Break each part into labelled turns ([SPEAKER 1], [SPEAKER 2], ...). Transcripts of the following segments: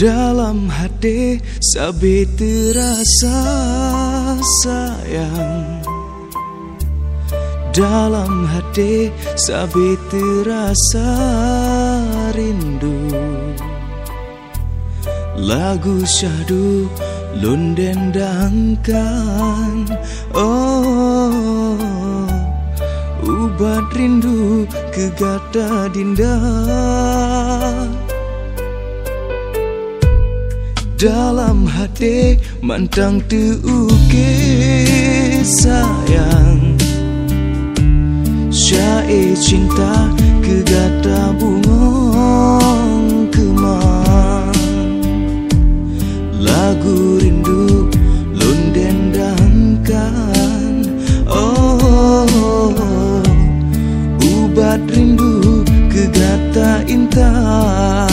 [SPEAKER 1] Dalam hati sabi terasa sayang. Dalam hati sabi terasa rindu. Lagu syahdu lundendangkan Oh Ubat rindu kegata dinda dalam hati mantang tuuke sayang. Syai cinta kegata bungong kemang. Lagu rindu lundendangkan Oh Ubat rindu kegata intan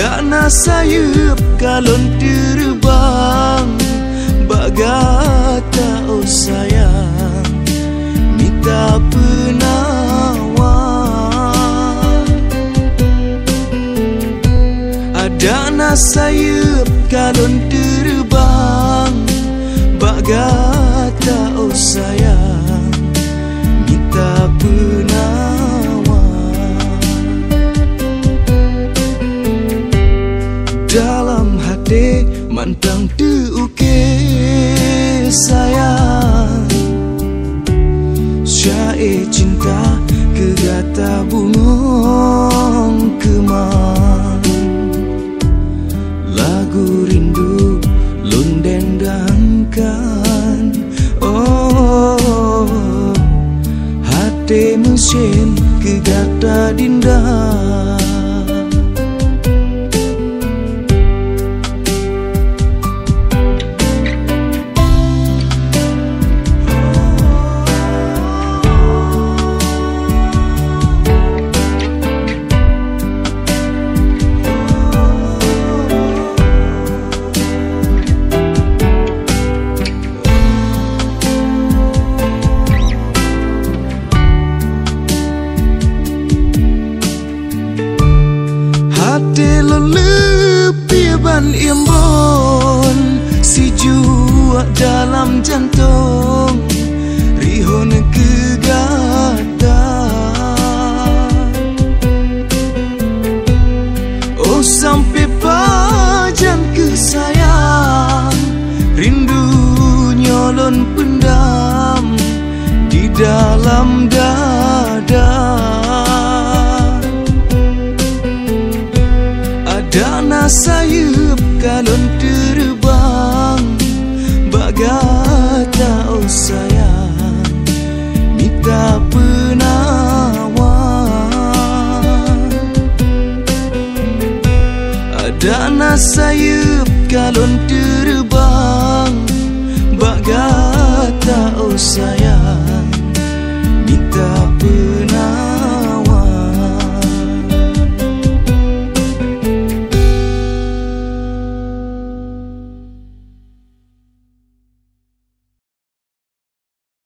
[SPEAKER 1] Jana sayup kalon terbang Bagata oh sayang Minta penawar. Adana sayup kalon terbang hati mesin kegata dindah imbon si jua dalam jantung Penawar Ada nasayup kalon terbang